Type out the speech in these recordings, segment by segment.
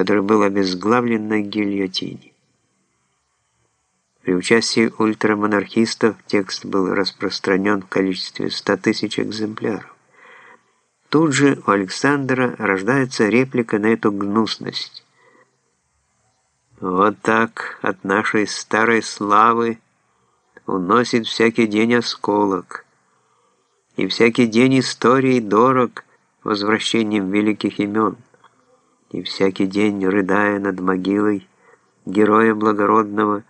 который был обезглавлен на гильотине. При участии ультрамонархистов текст был распространен в количестве 100 тысяч экземпляров. Тут же у Александра рождается реплика на эту гнусность. Вот так от нашей старой славы уносит всякий день осколок, и всякий день истории дорог возвращением великих имен, и всякий день, рыдая над могилой героя благородного,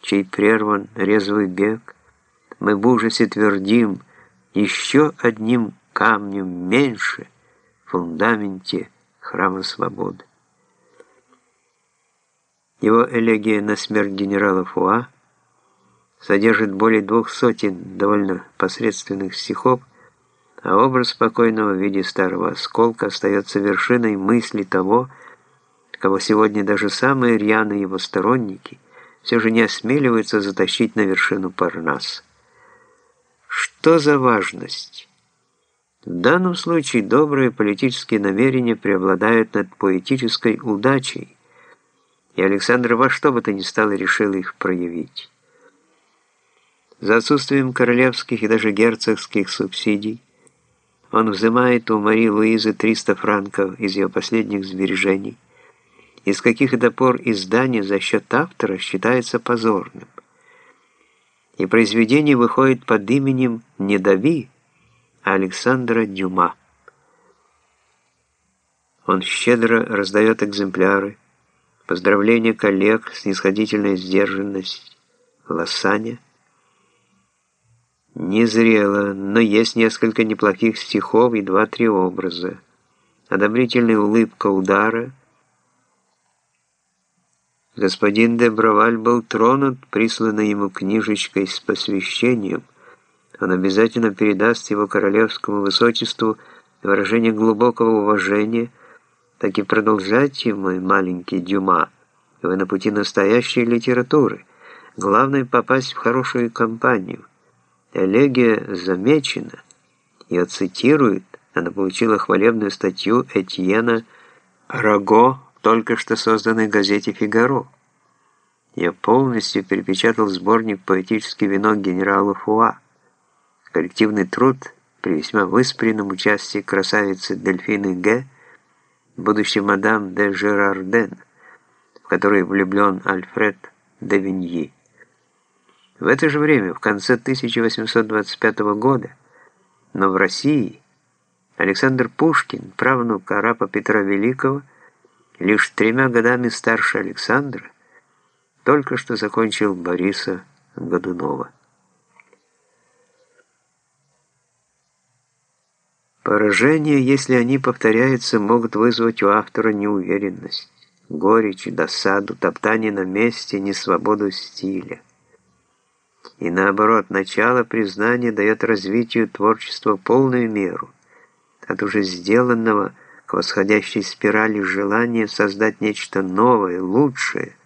чей прерван резвый бег, мы в ужасе твердим, еще одним камнем меньше в фундаменте храма свободы. Его элегия на смерть генерала Фуа содержит более двух сотен довольно посредственных стихов, а образ спокойного в виде старого осколка остается вершиной мысли того, кого сегодня даже самые рьяные его сторонники все же не осмеливаются затащить на вершину Парнаса. Что за важность? В данном случае добрые политические намерения преобладают над поэтической удачей, и Александр во что бы то ни стало решил их проявить. За отсутствием королевских и даже герцогских субсидий он взимает у Марии Луизы 300 франков из ее последних сбережений, из каких до пор издание за счет автора считается позорным. И произведение выходит под именем не Дави, Александра Дюма. Он щедро раздает экземпляры, Поздравления коллег, снисходительная сдержанность, Лосаня. Незрело, но есть несколько неплохих стихов и два-три образа. Одобрительная улыбка удара. Господин де Браваль был тронут, присланной ему книжечкой с посвящением. Он обязательно передаст его королевскому высочеству выражение глубокого уважения – так и продолжайте, мой маленький Дюма. Вы на пути настоящей литературы. Главное попасть в хорошую компанию. Элегия замечена. Ее цитирует. Она получила хвалебную статью Этьена Раго, только что созданной газете «Фигаро». Я полностью перепечатал сборник «Поэтический венок генерала Фуа». Коллективный труд при весьма выспренном участии красавицы Дельфины Г будущей мадам де Жерарден, в которой влюблен Альфред де Виньи. В это же время, в конце 1825 года, но в России, Александр Пушкин, правнук арапа Петра Великого, лишь тремя годами старше Александра, только что закончил Бориса Годунова. Поражения, если они повторяются, могут вызвать у автора неуверенность, горечь, досаду, топтание на месте, несвободу стиля. И наоборот, начало признания дает развитию творчества полную меру, от уже сделанного к восходящей спирали желания создать нечто новое, лучшее.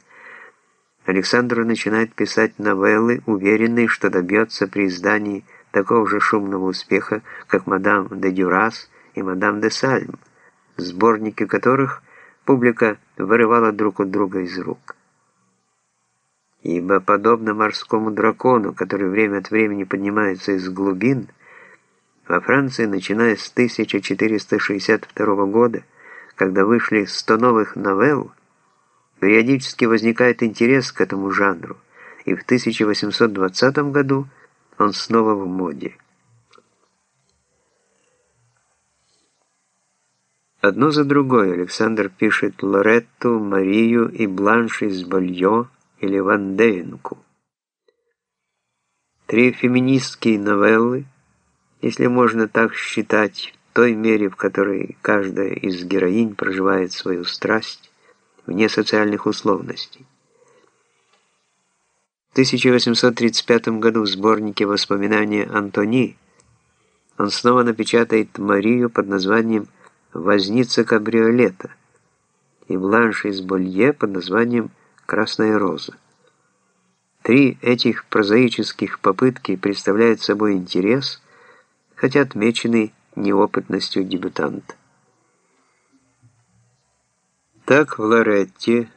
Александр начинает писать новеллы, уверенный, что добьется при издании такого же шумного успеха, как «Мадам де Дюрас» и «Мадам де Сальм», сборники которых публика вырывала друг от друга из рук. Ибо, подобно морскому дракону, который время от времени поднимается из глубин, во Франции, начиная с 1462 года, когда вышли 100 новых новелл, периодически возникает интерес к этому жанру, и в 1820 году – он снова в моде. Одно за другой Александр пишет Лоретту, Марию и Бланш из Больё или Ван Дейнку. Три феминистские новеллы, если можно так считать, в той мере, в которой каждая из героинь проживает свою страсть, вне социальных условностей. 1835 году в сборнике «Воспоминания Антони» он снова напечатает Марию под названием «Возница кабриолета» и Бланш из Болье под названием «Красная роза». Три этих прозаических попытки представляют собой интерес, хотя отмечены неопытностью дебютанта. Так в Лоретте